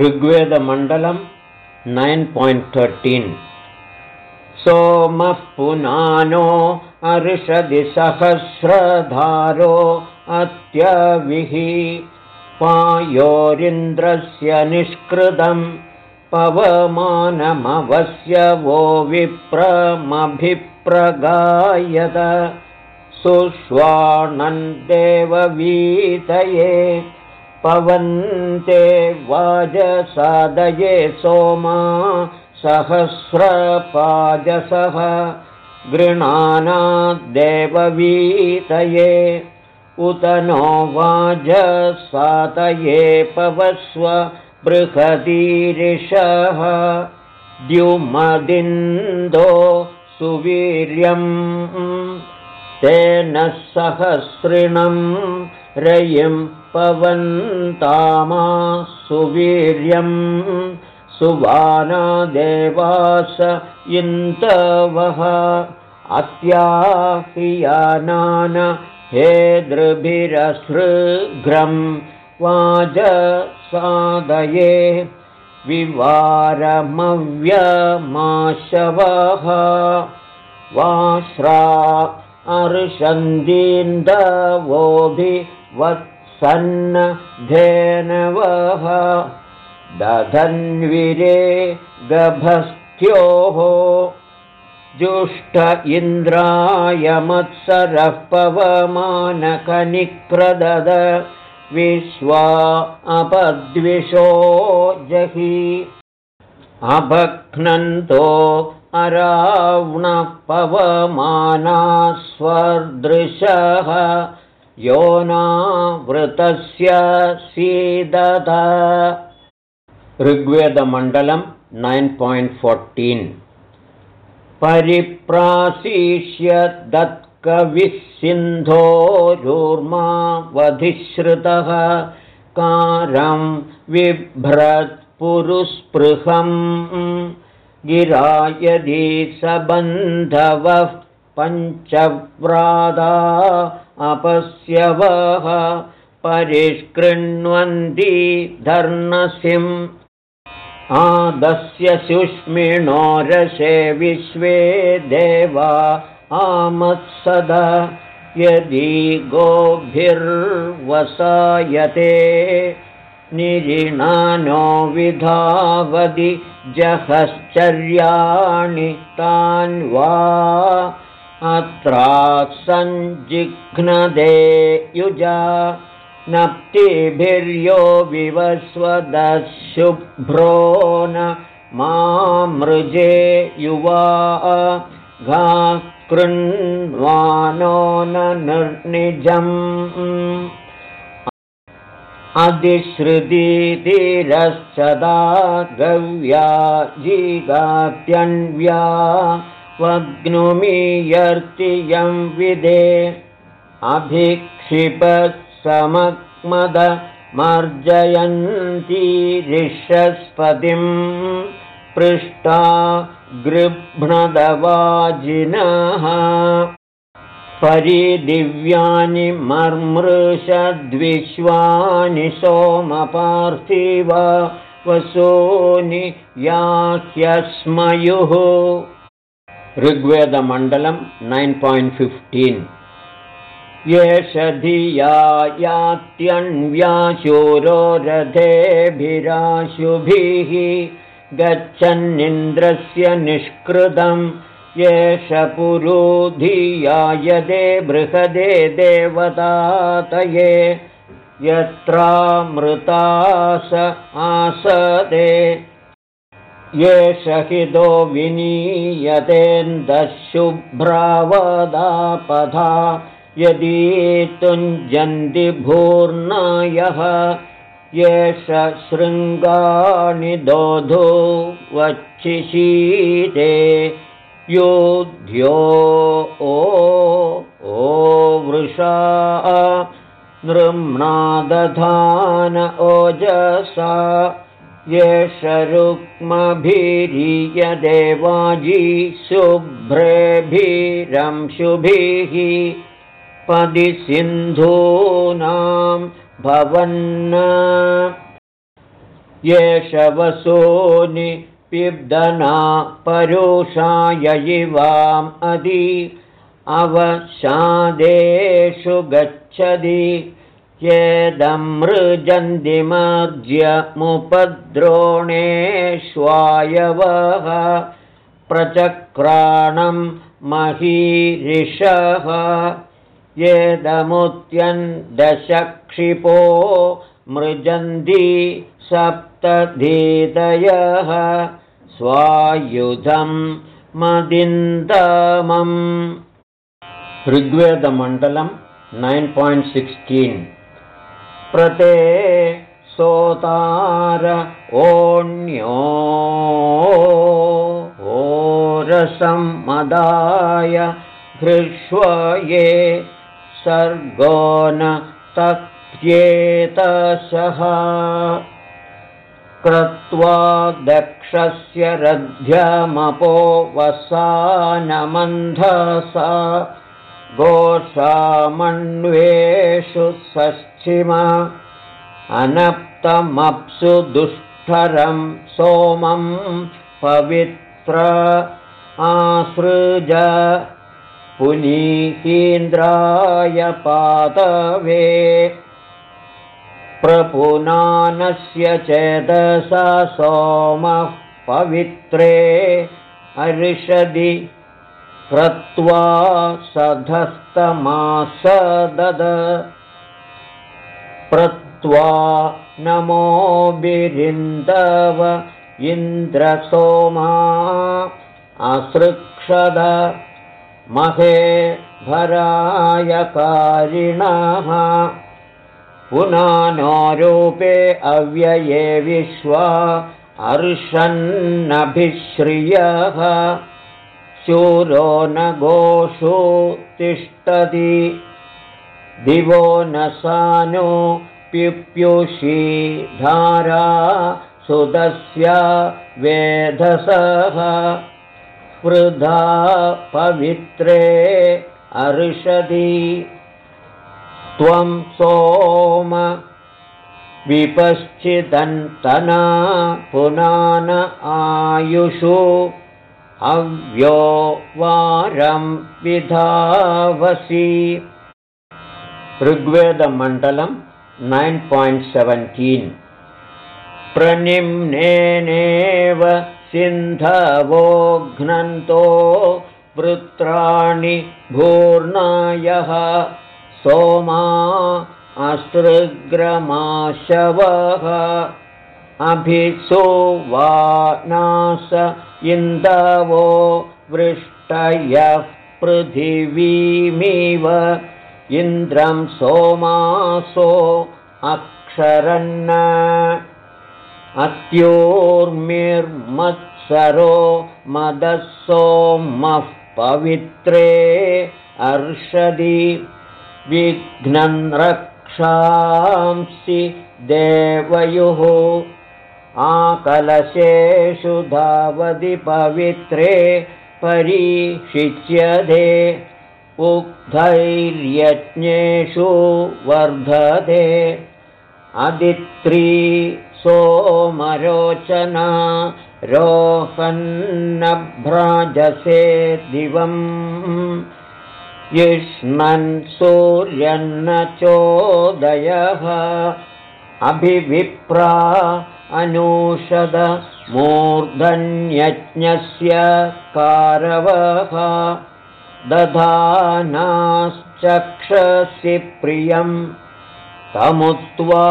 ऋग्वेदमण्डलं nine point thirteen सोमः पुनानो अर्षदि सहस्रधारो अत्यविः पायोरिन्द्रस्य निष्कृतं पवमानमवस्य वो विप्रमभिप्रगायत। देववीतये पवन्ते वाजसादये सोमा सहस्रपाजसः गृणानाद्देववीतये उत नो वाजसातये पवस्व बृहदीरिषः द्युमदिन्दो सुवीर्यम् तेन सहस्रिणं रयिं पवन्तामा सुवीर्यं सुवानादेवास इन्तवः अस्याह्यानान हेदृभिरसृघ्रं वाजसादये विवारमव्यमाशवः वाश्रा धेनवः दधन्विरे गभस्थ्योः जुष्ट इन्द्रायमत्सरः पवमानकनिक्रदद विश्वा अपद्विषो जहि। अभघ्नन्तो योनावृतस्य सीदत ऋग्वेदमण्डलं नैन् पायिण्ट् फोर्टीन्। परिप्रासीष्य दत्कविः सिन्धोरूर्मावधिश्रुतः। कारं बिभ्रत्पुरुस्पृहम्। गिरा यदि सबन्धवः पञ्चव्रादा अपस्यवः परिष्कृण्वन्ति धर्णसिम्। आदस्य सुष्मिणोरसे विश्वे देवा आमत्सद। यदि गोभिर्वसायते निरिणानो विधावदि जहश्चर्याणि तान्वा अत्रा सञ्जिघ्नदे युजा नप्तिभिर्यो विवस्वदशुभ्रो न मामृजे युवा घा कृण्वानो न निर्निजम्। अधिश्रुतिरश्चदा गव्या जीगात्यन्व्या वग्नुमीयर्तियं विदे। अभिक्षिपत्समक्मदमर्जयन्तीरिषस्पतिं पृष्टा गृभ्णदवाजिनः परिदिव्यानि मर्मृषद्विश्वानि सोमपार्थिव वसूनि याह्यस्मयुः ऋग्वेदमण्डलं नैन् पायिण्ट् फिफ्टीन्। एष धिया यात्यन्व्याशूरो रथेभिराशुभिः गच्छन्निन्द्रस्य निष्कृतम् एष पुरोधिया यदे बृहदे देवतातये यत्रामृतास आसदे एष हिदो विनीयतेन्दुभ्रावदापधा यदि तुञ्जन्दिभूर्णयः एष शृङ्गाणि दोधो वच्छिशीते योध्यो ओ वृषा नृम्णादधान ओजसा एष रुक्मभिरीयदेवाजी शुभ्रेभिरंशुभिः पदि सिन्धूनां भवन् येष वसूनि पिब्दना परुषाययिवाम् अदि अवशादेषु गच्छति येदमृजन्दिमर्ज्यमुपद्रोणेष्वायवः प्रचक्राणं महीरिषः। येदमुत्यन्दशक्षिपो मृजन्ति सप्तधीतयः। स्वायुधं मदिन्दमम्। ऋग्वेदमण्डलं नैन् पायिण्ट् सिक्स्टीन् प्रते सोतार ओण्यो। ओरसं मदाय हृष्व ये सर्गो न तप्येतशः क्रत्वा दक्षस्य रध्यमपो वसानमन्धसा गोषामण्वेषु अनप्तमप्सु दुष्ठरं सोमं पवित्र आसृज। पुनीहीन्द्राय पातवे। प्रपुनानस्य चेतसा सोमः पवित्रे अरिषदि क्रत्वा सधस्तमासदद प्रत्वा नमो बिरिन्दव इन्द्रसोमा असृक्षद महे भरायकारिणः। पुनानोरूपे अव्यये विश्वा अर्षन्नभिश्रियः। शूरो न गोषु तिष्ठति दिवो न सानो प्युप्युषी धारा सुदस्य वेधसः। वृधा पवित्रे अर्षति त्वं सोम विपश्चिदन्तना पुनान आयुषु। अव्यो वारं विधावसि ऋग्वेदमण्डलं नैन् पायिण्ट् सेवेन्टीन्। प्रनिम्नेनेव सिन्धवोघ्नन्तो वृत्राणि भूर्णायः। सोमा असृग्रमाशवः अभिसुवा नास इन्दवो वृष्टयः पृथिवीमिव इन्द्रं सोमासो अक्षरन्न। अत्योर्मिर्मत्सरो मदः सोमः पवित्रे अर्षदि। विघ्नं रक्षांसि देवयुः। आकलशेषु धावति पवित्रे परीक्षिच्यते उग्धैर्यज्ञेषु वर्धते अदित्री सोमरोचना रोहन्नभ्राजसे दिवम्। युष्मन् सूर्यन्न चोदयः। अभिविप्रा अनूषद मूर्धन्यज्ञस्य कारवः दधानाश्चक्षसि प्रियं तमुत्वा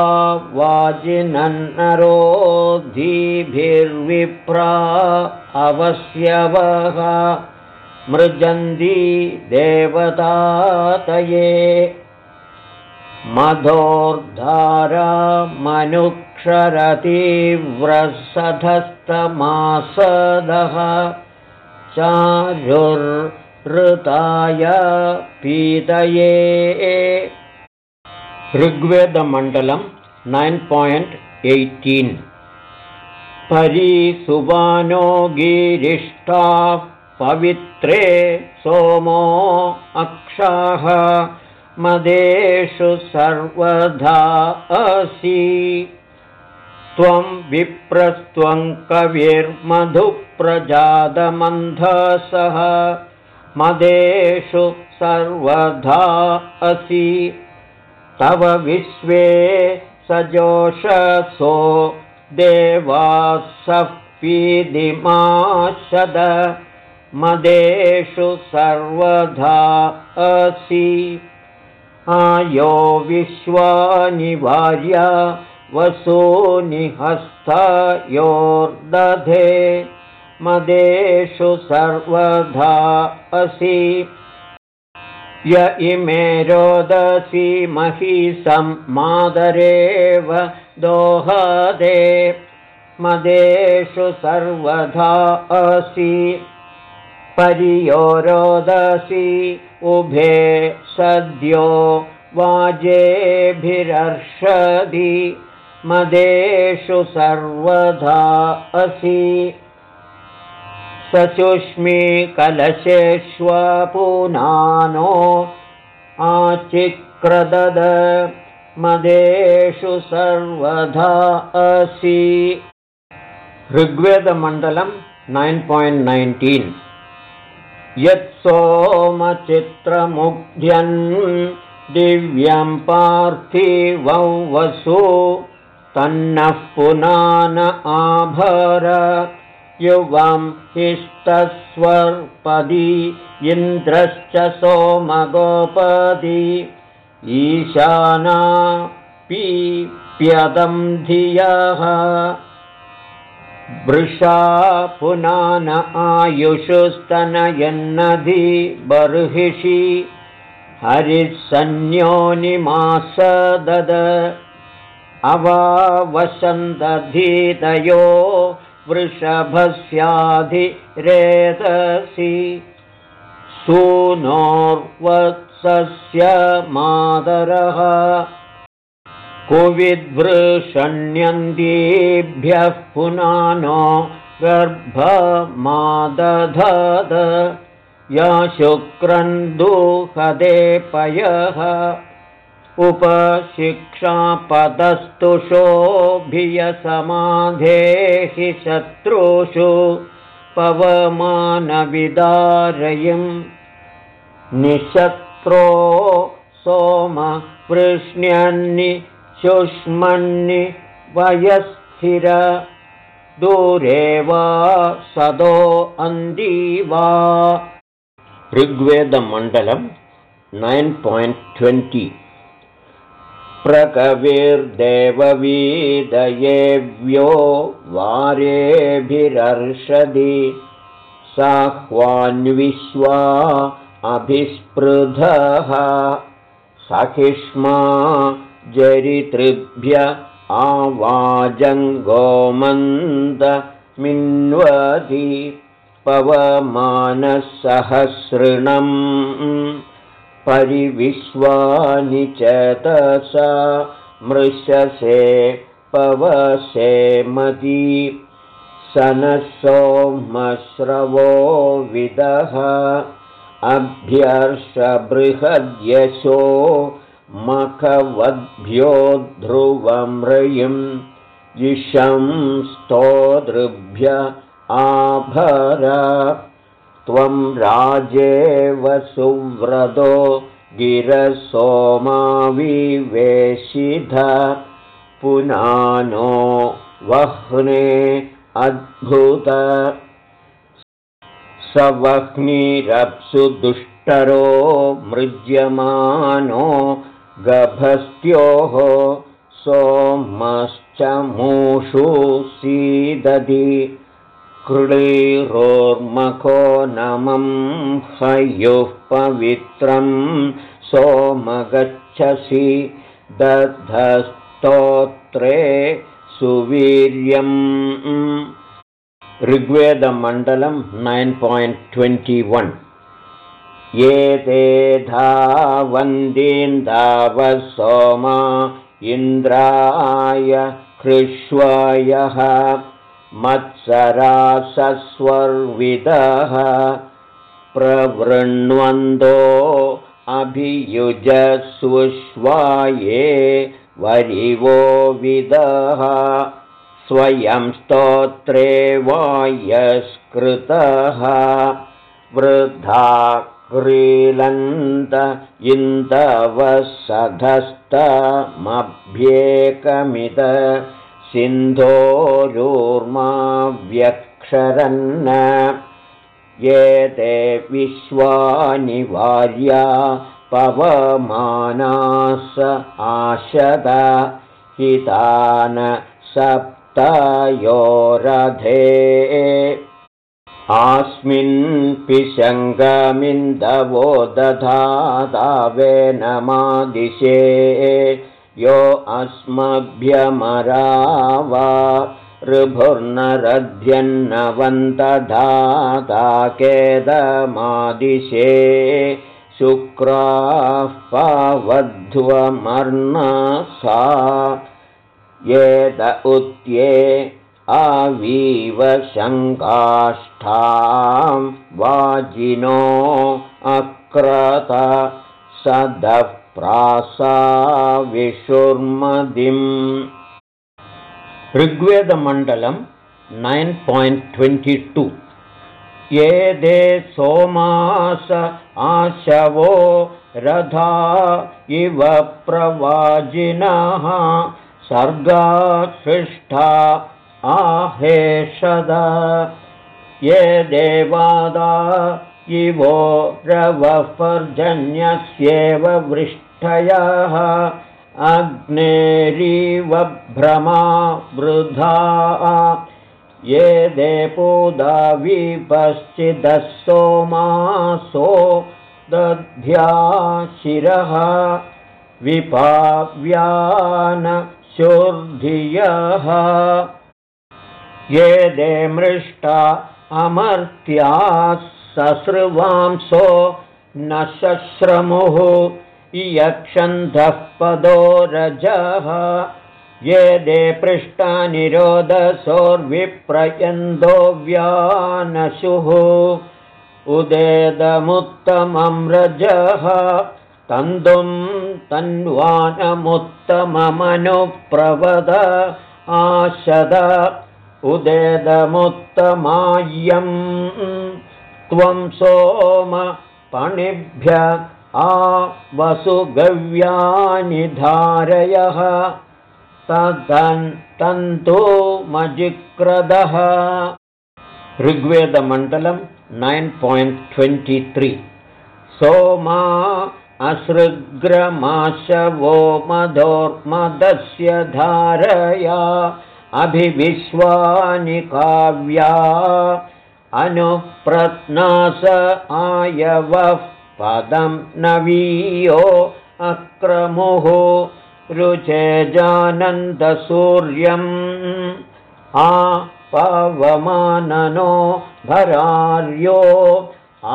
वाजिनन्नरोधिभिर्विप्रा अवस्यवः मृजन्ती देवतातये मधोर्धारामनुक्षरतीव्रसधस्तमासदः चारुर्हृताय पीतये। ऋग्वेदमण्डलं नैन् पायिण्ट् एय्टीन्। परीसुवानो गिरिष्ठाः पवित्रे सोमो अक्षाः। मदेषु सर्वधा असि। त्वं विप्रस्त्वं कविर्मधुप्रजातमन्धसः मदेषु सर्वधा असि। तव विश्वे सजोषसो देवासः पीदिमाशद। मदेषु सर्वधा असि। आयो विश्वानिवार्य वसूनिहस्तयोर्दधे मदेषु सर्वधा असि। य इमे रोदसी महिषं मादरेव दोहदे। मदेषु सर्वधा असि। पर्यो रोदसी उभे सद्यो वाजेभिरर्षदि। मदेषु सर्वधा असि सशुष्मीकलशेष्वपुनानो आचिक्रदद मदेषु सर्वधा असि। ऋग्वेदमण्डलं नैन् पायिण्ट् नैन्टीन्। यत्सोमचित्रमुग्ध्यन् दिव्यं पार्थिवौ वसु तन्नः पुनान आभर युवं हिस्तस्वर्पदी इन्द्रश्च सोमगोपदी। ईशाना पीप्यदं धियः। वृषा पुनान आयुषुस्तनयन्नधि बर्हिषि। हरिसंज्ञोनिमासदद अवावसन्तधीतयो वृषभस्याधिरेतसि सूनोर्वत्सस्य मातरः कुविद्वृषण्यन्तीभ्यः पुनानो गर्भमादधद। या शुक्रन्दुहदे पयः उपशिक्षापदस्तुषोभियसमाधेहि शत्रुषु पवमानविदारयिं निशत्रो सोमवृष्ण्यन्नि शुष्मन्नि वयस्थिर। दूरे वा सदो अन्दी वा ऋग्वेदमण्डलं नैन् पायिण्ट् ट्वेण्टि प्रकविर्देववीदयेव्यो वारेभिरर्षदि साह्वान्विश्वा अभिस्पृधः सहिष्मा जरितृभ्य आवाजङ्गोमन्दमिन्वधि पवमानसहस्रणम् परिविश्वानि चेतसा मृशसे पवसेमती स नः सोमश्रवो विदः अभ्यर्षबृहद्यशो मखवद्भ्यो ध्रुवमृयिं जिषं स्तोदृभ्य आभर त्वं राजेव सुव्रतो गिरसोमाविवेशिध पुनानो वह्ने अद्भुत। स वह्निरप्सु दुष्टरो मृज्यमानो गभस्त्योः सोमश्च मूषु सीदधि कृळिरोर्मखो नमं हयुः पवित्रं सोमगच्छसि दधस्तोत्रे सुवीर्यम्। ऋग्वेदमण्डलं नैन् पायिण्ट् ट्वेण्टि वन्। एते धावन्दीन्दावः सोमा इन्द्राय हृष्वयः मत्सरासस्वर्विदः प्रवृण्वन्दो अभियुजस्वश्वाये वरिवो विदः। स्वयं स्तोत्रे वायस्कृतः। वृद्धा क्रीलन्त इन्दवसधस्तमभ्येकमिद सिन्धोरूर्माव्यक्षरन् ये ते विश्वानिवार्या पवमानास आशद हितान सप्तयोरधे। आस्मिन् पिशङ्गमिन्दवो दधातावेनमादिशे यो अस्मभ्यमरा वा ऋभुर्नरध्यन्नवन्तधाताकेदमादिशे शुक्राः पावध्वमर्णसा येद उद्ये अवीव शङ्काष्ठां वाजिनो अक्रत सदः प्रासाविषुर्मदिम्। ऋग्वेदमण्डलं नैन् पायिण्ट् ट्वेण्टि टु। ये दे सोमास आशवो रथा इव प्रवाजिनः सर्गासृष्टा आहेषद। ये देवादा इवो रवः पर्जन्यस्येव वृष्टयः अग्नेरीव भ्रमा वृथा ये देपोदावीपश्चिदः सोमासो दध्या शिरः। विपाव्यानशुर्धियः ये दे मृष्टा अमर्त्याः ससृवांसो न शश्रमुः यक्षन्धः पदो रजः ये दे पृष्टानिरोधसोर्विप्रयन्दो व्यानशुः। उदेदमुत्तमं रजः तन्तुं तन्वानमुत्तममनुप्रवद आशद। उदेदमुत्तमायम् त्वं सोम पणिभ्य आ वसुगव्यानि धारयः। तन्तुमजिक्रदः ऋग्वेदमण्डलं नैन् पायिण्ट् ट्वेण्टि त्री सोमा असृग्रमाशवो मधोर्मदस्य धारया। अभिविश्वानि काव्या अनुप्रत्नास आयवः पदं नवीयो अक्रमुः रुचे जानन्दसूर्यम् आ पवमाननो भरार्यो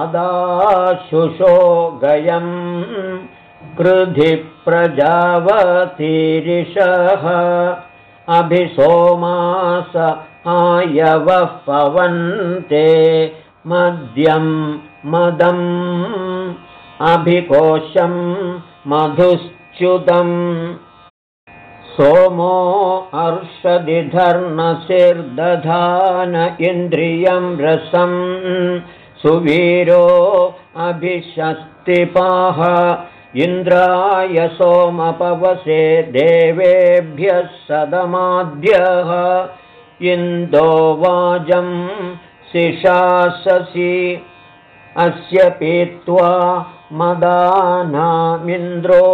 अदाशुषो गयम् कृधि प्रजावतीरिषः अभिसोमास आयवः पवन्ते मद्यं मदम् अभिकोशं मधुश्च्युतम्। सोमो अर्षदिधर्मशिर्दधान इन्द्रियं रसम् सुवीरो अभिषस्तिपाः इन्द्राय सोमपवसे देवेभ्यः सदमाद्यः इन्दो वाजं शिशाससि। अस्य पीत्वा मदानामिन्द्रो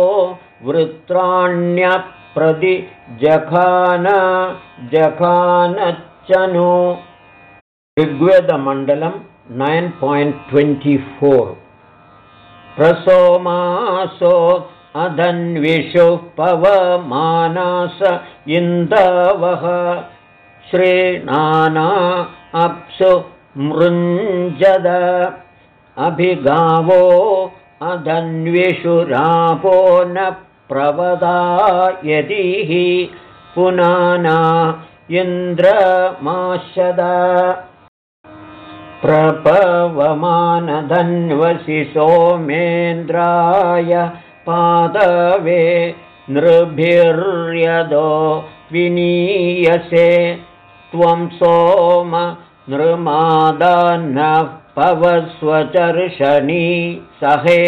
वृत्राण्यप्रति जखान जखानच्चनु ऋग्वेदमण्डलं नैन् पायिण्ट् ट्वेण्टि फोर्। प्रसोमासो अधन्विषुः पवमानास इन्दवः श्रीनाना अप्सु मृञ्जद। अभिगावो अधन्विषुरापो न प्रवदा यदिः पुनाना इन्द्रमाशद प्रपवमानधन्वसि सोमेन्द्राय पादवे नृभिर्यदो विनीयसे त्वं सोम नृमादानः पवस्वचर्षणी सहे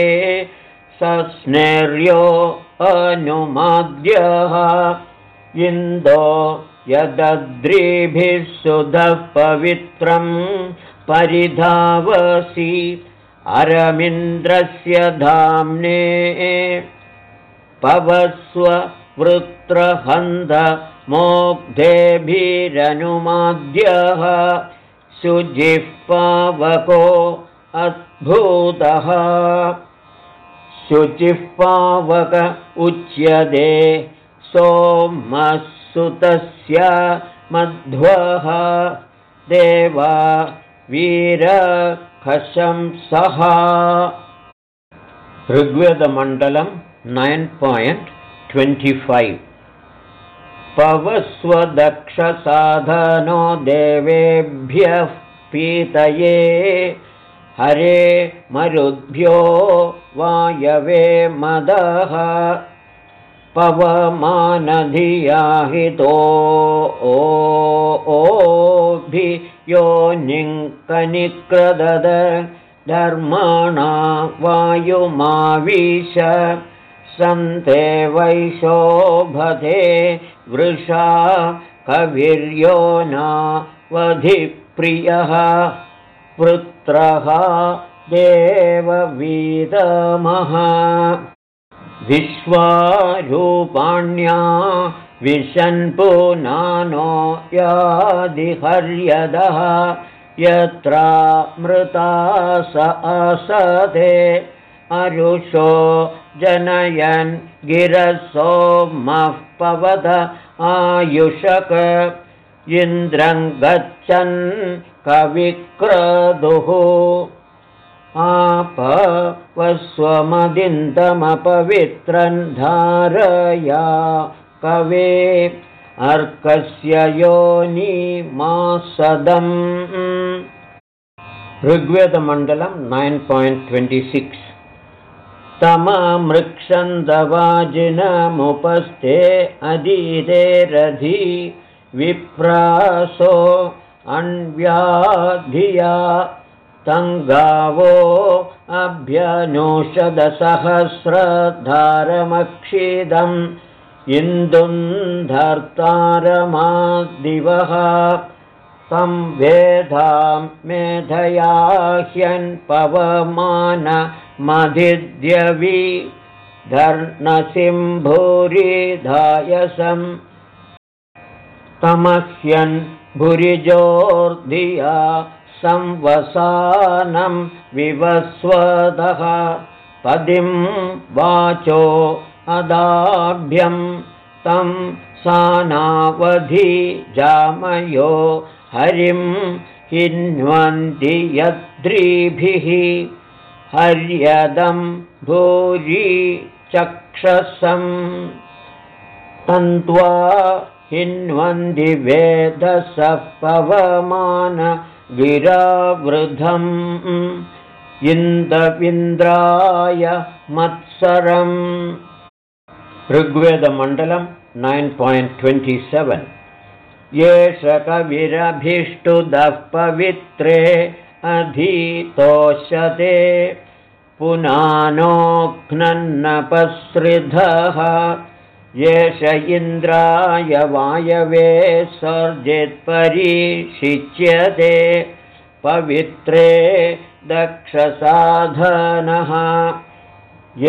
सस्नेर्यो अनुमाद्यः इन्दो यदद्रिभिः सुधः पवित्रं परिधावसि अरमिन्द्रस्य धाम्ने पवस्व वृत्रहन्धमोग्धेभिरनुमाद्यः शुजिःपावको अद्भुतः। शुचिःपावक उच्यते सोमसुतस्य मध्वः। देवा वीरखशंसः। ऋग्वेदमण्डलं नैन् पायिण्ट् ट्वेण्टि फैव् पवस्वदक्षसाधनो देवेभ्यः पीतये। हरे मरुद्भ्यो वायवे मदः। पवमानधियाहितो ओभि यो निङ्कनिक्रदद धर्माणा वायुमाविश। सन्ते वैशोभते वृषा कविर्यो नावधिप्रियः पुत्रः देववीतमः विश्वारूपाण्या विशन्पुनानो यादिहर्यदः। यत्रा मृता स असते। अरुषो जनयन् गिरसोमः पवद आयुषक। इन्द्रं गच्छन् कविक्रदुः। आपवस्वमदिन्दमपवित्रन् धारया कवे अर्कस्य योनिमासदम्। ऋग्वेदमण्डलं नैन् पायिण्ट् ट्वेण्टि सिक्स् तममृक्षन्दवाजिनमुपस्थे अदीते रधि विप्रासो अन्व्याधिया तङ्गावो अभ्यनोषदसहस्रधारमक्षिदम् इन्दुन्धर्तारमादिवः तं वेधां मेधया ह्यन्पवमानमधिद्यवि धर्णसिंभूरिधायसम् तमह्यन् भुरिजोर्धिया संवसानं विवस्वतः पदिं वाचो अदाभ्यं तं सानावधि जामयो हरिं हिन्वन्ति यद्रिभिः हर्यदं भूरि चक्षसं तन्त्वा हिन्वन्ति वेदसः पवमान गिरावृधम् इन्दविन्द्राय मत्सरम्। ऋग्वेदमण्डलं नैन् पायिण्ट् ट्वेण्टि सेवेन्। एष कविरभिष्टुदः पवित्रे अधीतोषते पुनानोघ्नन्नपसृधः एष इन्द्राय वायवे सर्जित्परिशिच्यते पवित्रे दक्षसाधनः।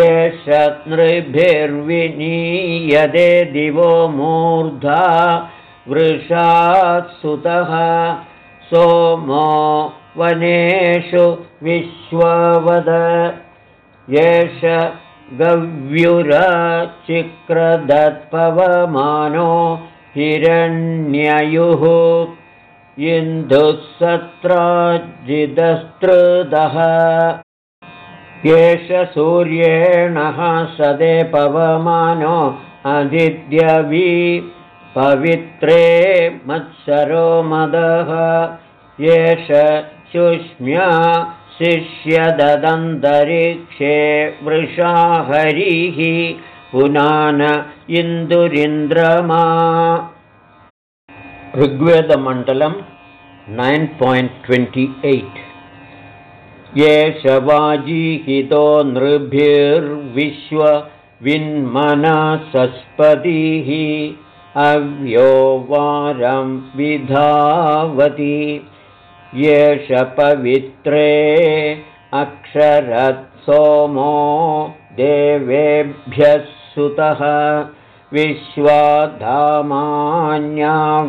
एष नृभिर्विनीयते दिवो मूर्धा वृषात्सुतः सोमो वनेषु विश्ववद। एष गव्युरचिक्रदत्पवमानो हिरण्ययुः। इन्दुःसत्राजिदस्तृदः। एष सूर्येणः सदे पवमानो अदिद्यवि। पवित्रे मत्सरो मदः। एष शुष्म्या शिष्यददन्तरिक्षे वृषा हरिः पुनान इन्दुरिन्द्रमा। ऋग्वेदमण्डलं नैन् पायिण्ट् ट्वेण्टि एय्ट् एष वाजीहितो नृभिर्विश्वविन्मनसस्पतिः अव्यो वारं विधावति एष पवित्रे अक्षरत्सोमो देवेभ्यः सुतः विश्वाधामान्या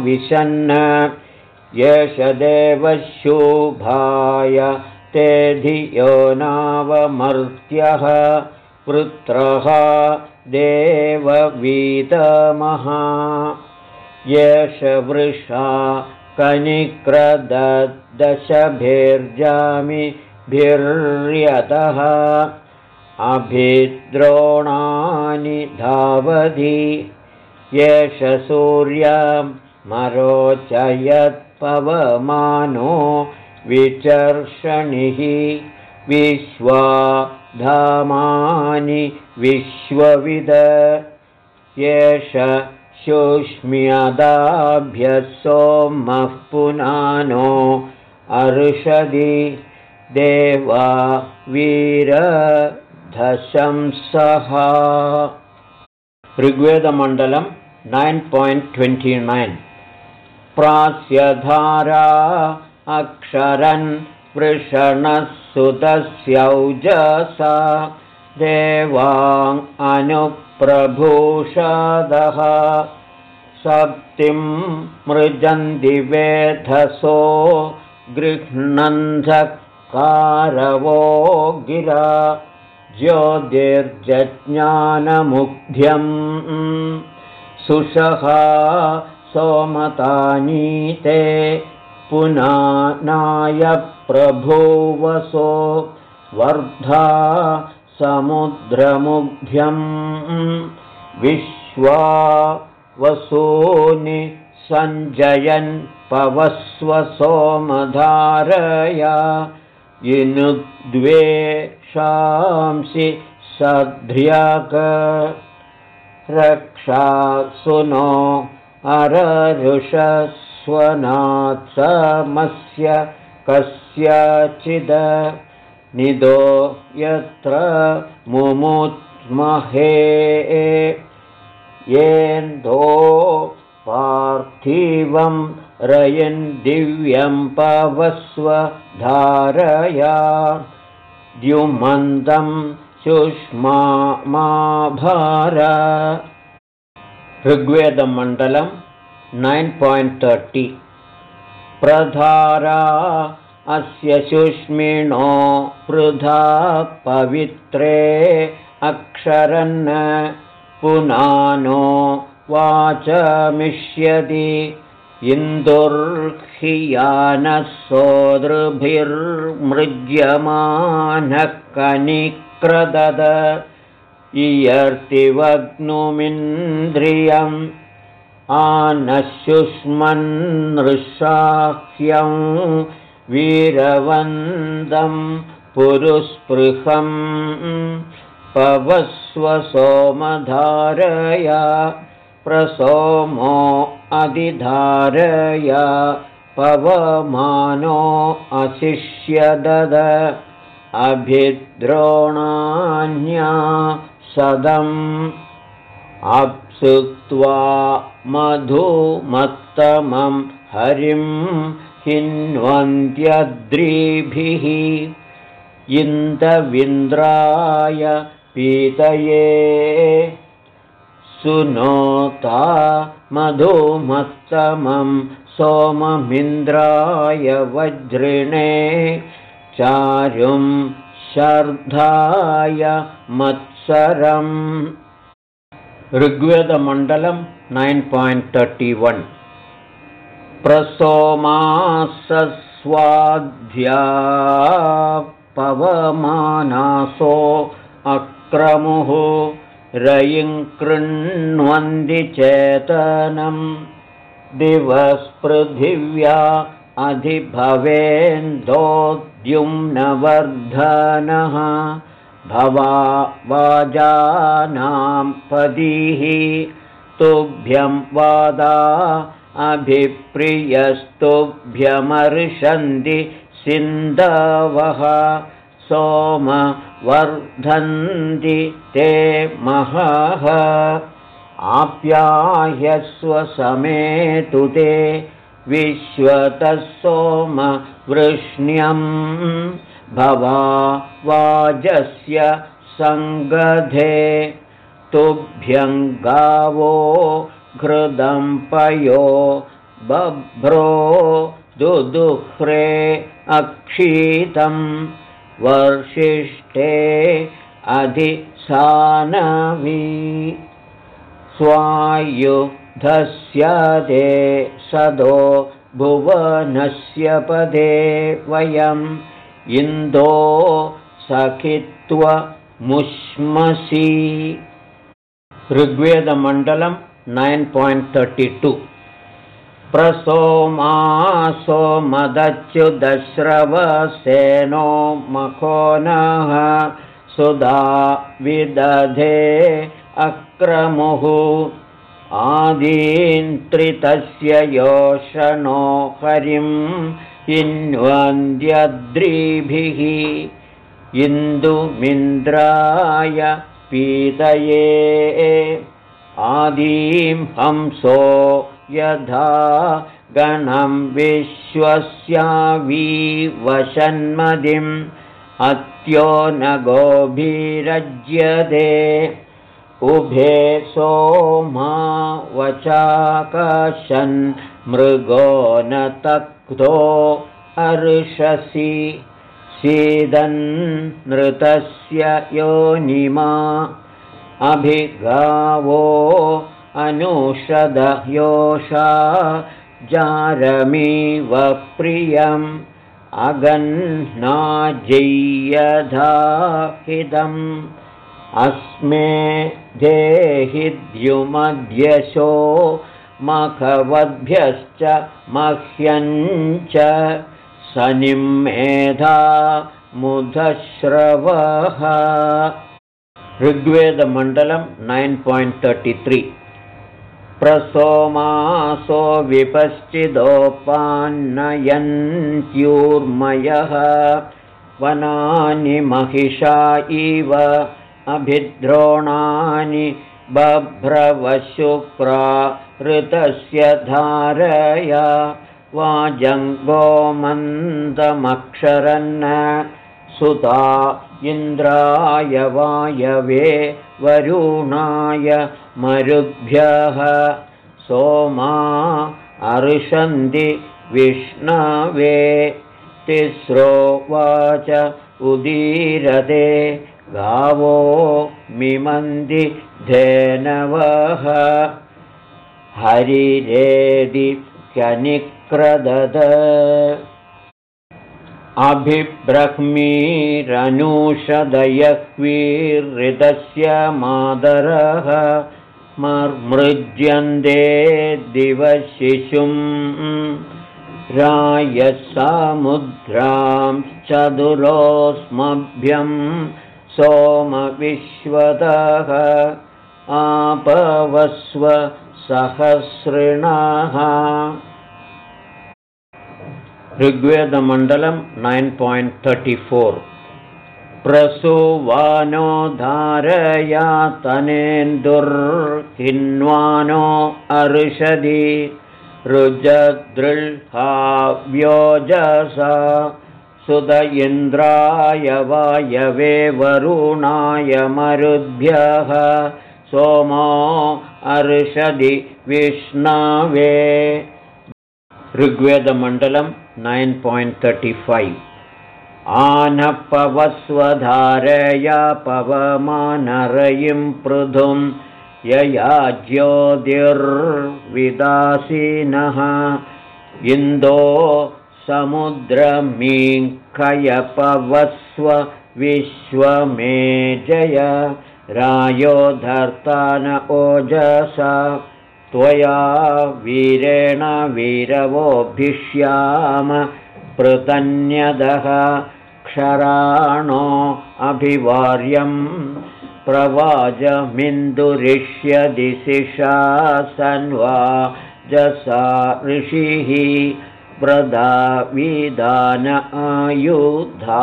विशन्न एष देवशुभाय ते धियो नावमर्त्यः पुत्रः देववीतमः एष वृषा कनिक्रदशभिर्जामिभिर्यतः अभिद्रोणानि धावधि एष सूर्यमरोचयत्पवमानो विचर्षणिः। विश्वा धामानि विश्वविद एष शुष्म्यदाभ्य सोमः पुनानो अर्षदि देवा वीरधशंसः। ऋग्वेदमण्डलं नैन् पायिण्ट् ट्वेण्टि नैन् प्रास्यधारा अक्षरन् वृषणः सुतस्यौजसा देवाङ् अनुप्रभूषदः। सप्तिं मृजन्दिवेधसो गृह्णन्धकारवो गिरा ज्योतिर्जज्ञानमुग्ध्यम्। सुषः सोमतानीते पुनानाय प्रभुवसो वर्धा समुद्रमुग्ध्यं विश्वा वसूनि सञ्जयन् पवस्व सोमधारया। इनुद्वे शांसि सध्र्यक रक्षा सुनो अररुषस् स्वनात्समस्य कस्यचिद। निदो यत्र मुमुत्महे। येन्दो पार्थिवं रयन् दिव्यं पवस्व धारया। द्युमन्दं सुष्मा मा भार ऋग्वेदमण्डलम् नैन् पायिण्ट् तर्टि प्रधारा अस्य शुष्मिणो पृथा पवित्रे अक्षरन् पुनानो वाचमिष्यति इन्दुर्हियानः सोदृभिर्मृज्यमानः कनिक्रदद इयर्तिवग्नुमिन्द्रियम् आनशुष्मन्नृशाह्यं वीरवन्दं पुरुस्पृहं पवस्वसोमधारया प्रसोमो अधिधारया पवमानो अशिष्यदद अभिद्रोणान्या सदम् अप्सुक्त्वा मधुमत्तमं हरिं हिन्वन्त्यद्रिभिः इन्दविन्द्राय पीतये सुनोता मधुमत्तमं सोममिन्द्राय वज्रिणे चारुं शर्धाय मत्सरम्। ऋग्वेदमण्डलं नैन् पायिण्ट् तर्टि वन्। प्रसोमासस्वाध्या पवमानासो अक्रमुः रयिं कृण्वन्ति चेतनं। दिवस्पृथिव्या अधिभवेन्दोद्युम्नवर्धनः भवा वाजानां पदीः तुभ्यं वादा अभिप्रियस्तुभ्यमर्षन्ति सिन्धवः सोम वर्धन्ति ते महः। आप्याह्यस्वसमेतु ते विश्वतः सोमवृष्ण्यम् भवा वाजस्य सङ्गधे तुभ्यङ्गावो घृदम्पयो बभ्रो दुदुह्रे अक्षीतं वर्षिष्ठे अधिसानवी स्वायुधस्यदे सदो भुवनस्य पदे वयम् इन्दो सखित्वमुष्मसि। ऋग्वेदमण्डलं नैन् पायिण्ट् तर्टि टु प्रसोमासो मदच्युदश्रवसेनो मखो नः सुधा विदधे अक्रमुः आदीन्त्रितस्य योषणो हरिम् इन्वन्द्यद्रिभिः इन्दुमिन्द्राय पीतये आदीं हंसो यथा गणं विश्वस्यावीवशन्मदिम् अत्यो न गोभिरज्यते। उभे सोमा वचाकशन् मृगो न तक्तो अर्षसि सीदन्नृतस्य योनिमा अभिगावो अनुषदयोषा जारमीव प्रियम् अगन्नाजय्यधाहिदम् अस्मे देहिद्युमध्यशो मखवद्भ्यश्च मह्यञ्च सनिमेधा मुधश्रवः ऋग्वेदमण्डलं नैन् पायिण्ट् तर्टि त्री प्रसोमासो विपश्चिदोपान्नयन्त्यूर्मयः वनानि महिषा इव अभिद्रोणानि बभ्रवशुक्रा ऋतस्य धारया वाजङ्गोमन्दमक्षरन्न सुता इन्द्राय वायवे वरुणाय मरुभ्यः। सोमा अर्षन्ति विष्णवे। तिस्रो वाच उदीरते। गावो मिमन्ति धेनवः। हरिरेदि क्यनिक्रदद अभिब्रह्मीरनुषदयह्वीहृदस्य मादरः मर्मृज्यन्ते दिवशिशुम् रायसामुद्रांश्चतुरोऽस्मभ्यं सोमविश्वतः आपवस्व सहस्रिणः ऋग्वेदमण्डलं नैन् पायिण्ट् तर्टि फोर्। प्रसुवानो धारया तनेन्दुर्हिन्वानो अर्षदि रुजदृह्हाव्योजसा सुत इन्द्राय वायवे वरुणाय मरुद्भ्यः सोमो अर्षदि विष्णवे। ऋग्वेदमण्डलं नैन् पायिण्ट् तर्टि फैव् आनपवस्वधारया पवमानरयिं पृथुं यया ज्योतिर्विदासीनः इन्दो समुद्रमीङ्खयपवस्व विश्वमेजय रायोधर्तान ओजसा त्वया वीरेण वीरवोभिष्याम पृतन्यदः क्षराणो अभिवार्यं प्रवाजमिन्दुरिष्यदिशिषा सन्वा जसा ऋषिः व्रदाविदान आयुधा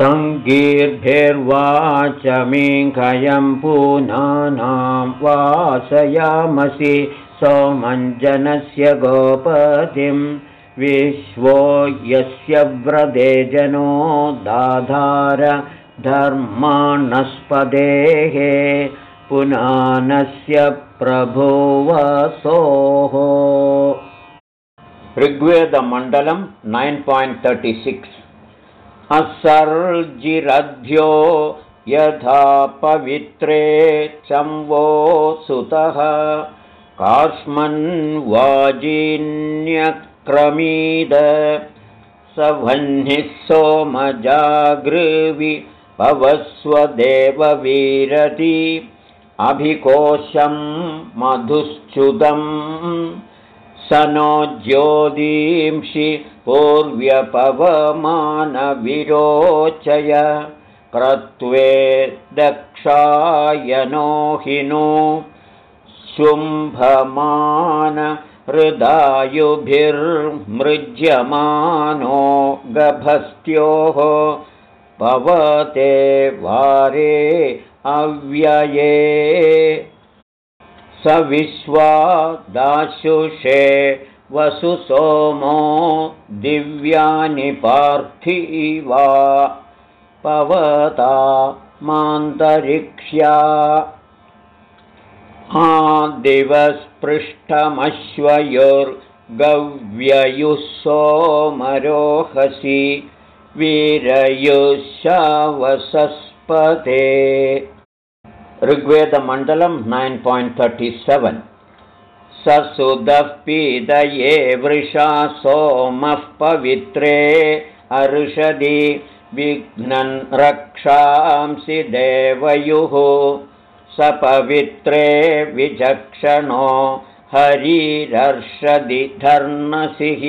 तङ्गीर्भिर्वाचमीकयं पूनानां वासयामसि सोमञ्जनस्य गोपतिं विश्वो यस्य व्रते जनो दाधार धर्माणस्पदेः पुनानस्य प्रभुवसोः ऋग्वेदमण्डलं नैन् पायिण्ट् तर्टि सिक्स् असर्जिरध्यो यथा पवित्रे चम्वो सुतः। कास्मन्वाजिन्यक्रमीद स वह्निः सोमजागृवि पवस्वदेववीरति अभिकोशं मधुश्च्युतम्। स नो ज्योतींषि पूर्व्यपवमानविरोचय क्रत्वे दक्षायनो हिनो शुम्भमानहृदायुभिर्मृज्यमानो गभस्त्योः पवते वारे अव्यये स विश्वा दाशुषे वसुसोमो दिव्यानि पार्थिवा पवता मान्तरिक्ष्या। दिवस्पृष्ठमश्वयोर्गव्ययुः सोमरोहसि वीरयुषवसस्पते। ऋग्वेदमण्डलं नैन् पायिण्ट् तर्टि सेवेन् स सुदः पीदये वृषा सोमः पवित्रे अर्षदि विघ्नन् रक्षांसि देवयुः। स पवित्रे विचक्षणो हरिरर्षदि धर्मसिः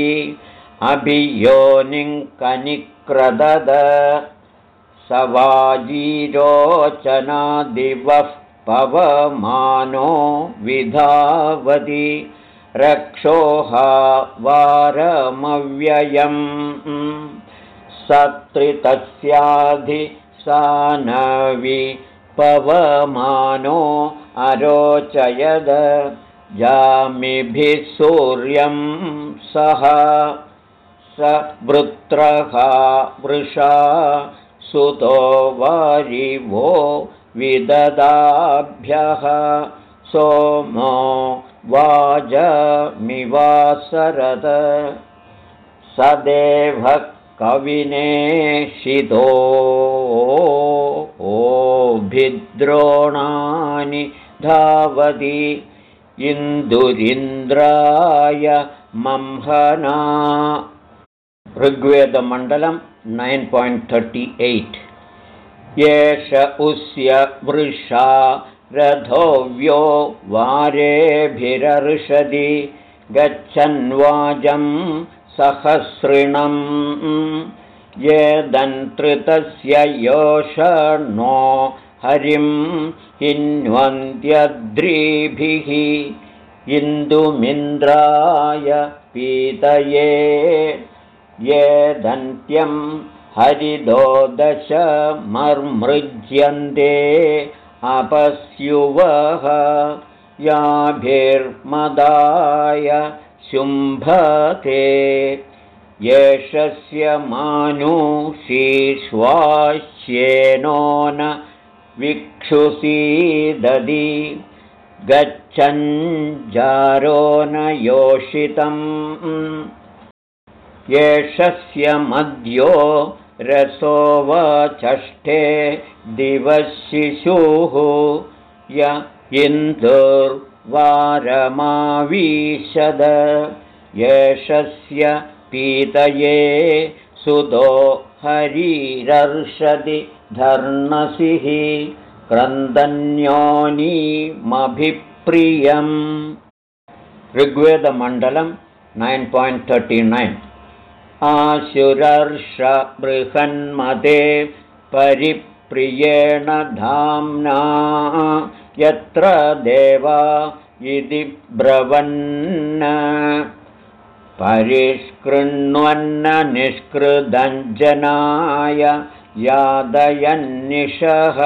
अभियोनिङ्कनिक्रदद स वाजीरोचनादिवः पवमानो विधावति रक्षोहा वारमव्ययम्। सत्रितस्याधि सानवि पवमानो अरोचयद। जामिभिः सूर्यं सह। स वृत्रः वृषा सुतो वारिवो विददाभ्यः सोमो वाजमिवासरद सदेवः कविनेशितो ओभिद्रोणानि धावति। इन्दुरिन्द्राय मंहना ऋग्वेदमण्डलं नैन् पायिण्ट् तर्टि एय्ट् एष उस्य वृषा रथोव्यो वारेभिरर्षदि गच्छन्वाजं सहस्रिणम्। ये दन्तृतस्य योषणो हरिं हिन्वन्त्यद्रिभिः। इन्दुमिन्द्राय पीतये। ये दन्त्यं हरिदो दशमर्मृज्यन्ते अपस्युवः याभिर्मदाय शुम्भते। येषस्य मानुषीष्वाश्येनो न विक्षुसीदधि गच्छञ्जारो न योषितम्। येषस्य मद्यो रसोवचष्टे दिवशिशुः य इन्दुर्वारमावीशद येषस्य पीतये सुदो हरिरर्षदि धर्णसिः। क्रन्दन्योनीमभिप्रियम्। ऋग्वेदमण्डलं नैन् पायिण्ट् तर्टि नैन् आशुरर्षबृहन्मते परिप्रियेण धाम्ना यत्र देवा इति ब्रवन्न। परिष्कृण्वन्न निष्कृदञ्जनाय यादयन्निशः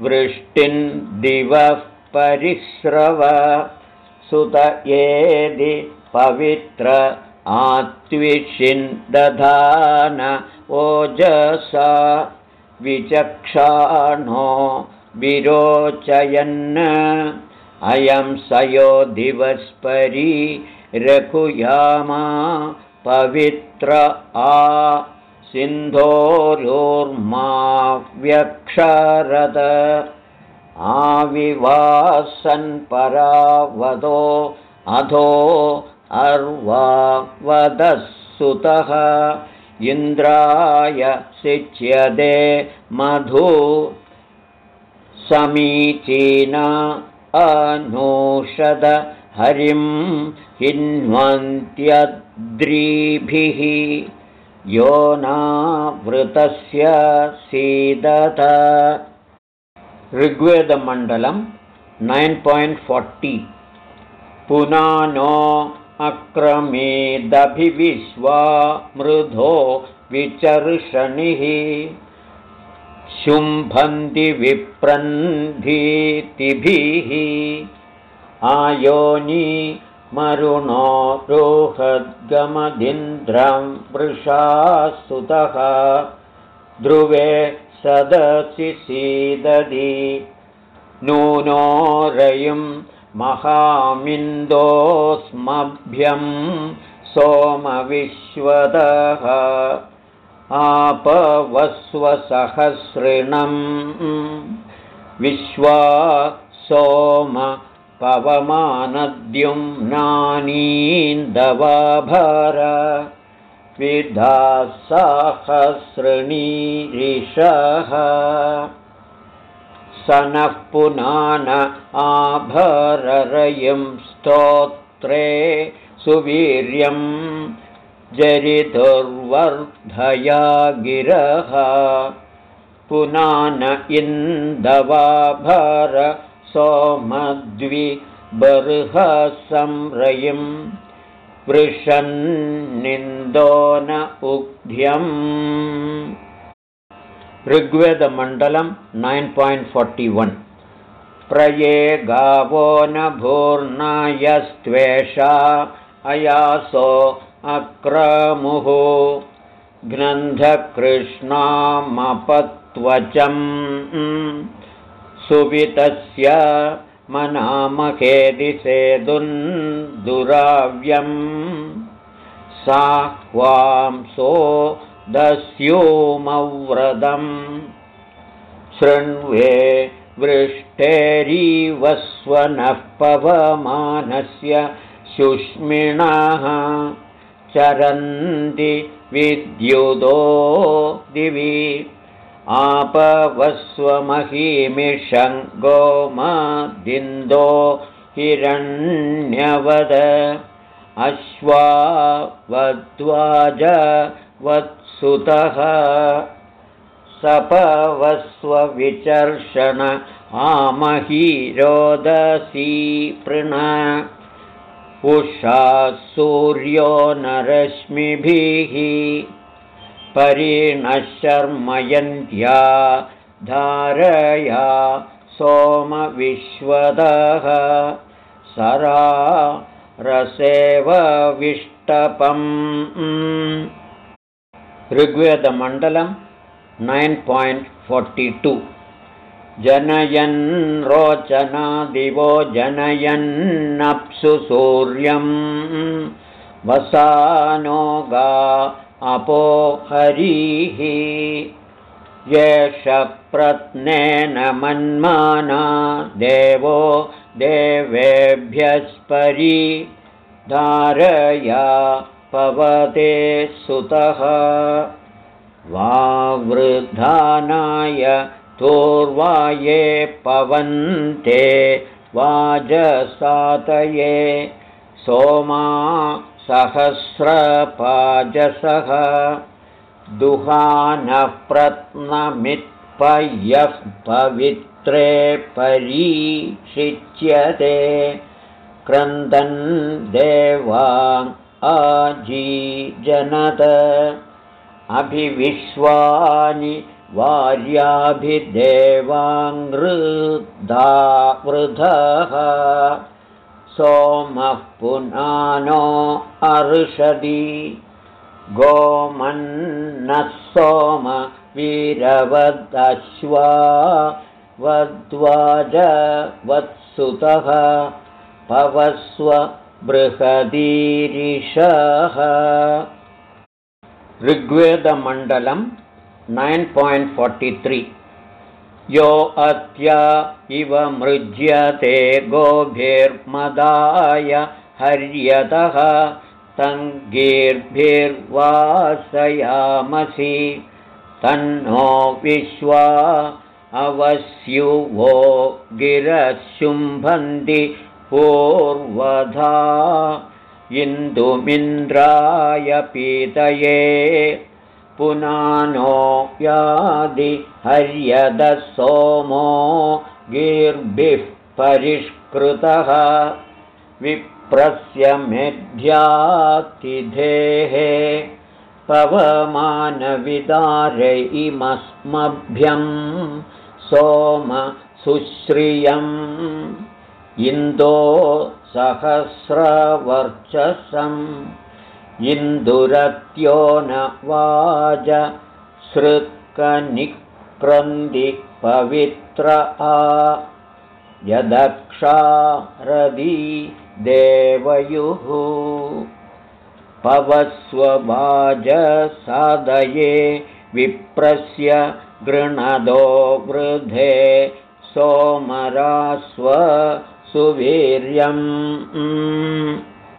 वृष्टिन् दिवः परिस्रव सुत एदि पवित्र दधान ओजसा विचक्षाणो विरोचयन्। अयं सयो दिवस्परी रघुयामा पवित्र आ सिन्धोरोर्मा व्यक्षरद आविवासन्परावदो अधो अर्वा वदः सुतः इन्द्राय सिच्यदे मधु समीचीना अनूषद हरिं हिन्वन्त्यद्रीभिः। यो नावृतस्य सीदत। ऋग्वेदमण्डलं नैन् पायिण्ट् फोर्टि। पुनानो अक्रमेदभिविश्वा मृधो विचर्षणिः। शुम्भन्ति विप्रन्धीतिभिः। आयोनि मरुणो रोहद्गमदिन्द्रं वृषास्तुतः ध्रुवे सदसि सीदधि नूनो रयुं महामिन्दोस्मभ्यं सोमविश्वदः आपवस्वसहस्रिणम् विश्वा सोम पवमानद्युम्नानीन्दवाभर विधासहस्रणीरिषः स नः पुनान आभररयं स्तोत्रे सुवीर्यम् जरितुर्वर्धया गिरः पुनान इन्दवाभर सोमद्विबर्हसंरयिं वृषन्निन्दो न उग्ध्यम् ऋग्वेदमण्डलं नैन् पायिण्ट् फोर्टि वन्। प्रये गावो न भूर्णायस्त्वेषा अयासो अक्रमुः। घ्नन्धकृष्णामपत्वचम् सुवितस्य मनामखेदिसेदुन्दुराव्यं सा वांसो दस्योमव्रतम्। शृण्वे वृष्टेरीवस्वनः पवमानस्य शुष्मिणः। चरन्ति विद्युदो दिवि। आपवस्वमहीमिषङ्गोमदिन्दो हिरण्यवद। अश्वावद्वाज वत्सुतः सपवस्वविचर्षण आमहीरोदसी पृण। उषा सूर्यो नरश्मिभिः परिणशर्मयन्त्या धारया सोमविश्वदः। सरा रसेवविष्टपम् ऋग्वेदमण्डलं नैन् पायिण्ट् फोर्टि टु। जनयन् रोचनादिवो जनयन्नप्सु सूर्यं वसानो गा अपो हरिः। येष प्रत्नेन मन्माना देवो देवेभ्यस्परि धारया पवते सुतः। वावृधानाय तोर्वाये पवन्ते वाजसातये सोमा सहस्रपाजसः। दुहानप्रत्नमित्पय्यः पवित्रे परीषिच्यते क्रन्दन् देवा आजीजनत अभिविश्वानि वार्याभिदेवाङ्गृद्धा वृधः। सोमः पुनानो अर्षदि। गोमन्नः सोम वीरवदश्वा वद्वाजवत्सुतः। पवस्व बृहदीरिषः। ऋग्वेदमण्डलं नैन् पायिण्ट् फोर्टि त्री यो अत्या इव मृज्यते गोभिर्मदाय हर्यतः तङ्गीर्भिर्वासयामसि। तन्नो विश्वा अवस्युवो गिरशुम्भन्ति पूर्वधा। इन्दुमिन्द्राय पीतये पुनानो यादि हर्यदः सोमो गीर्भिः परिष्कृतः। विप्रस्य मेध्यातिथेः पवमानविदारयिमस्मभ्यं सोम सुश्रियम् इन्दो सहस्रवर्चसम् इन्दुरत्यो न वाज सृक्कनिक्रन्दि पवित्र आ। यदक्षारदी देवयुः पवस्ववाजसादये विप्रस्य गृणदो वृधे सोमरास्व सुवीर्यम्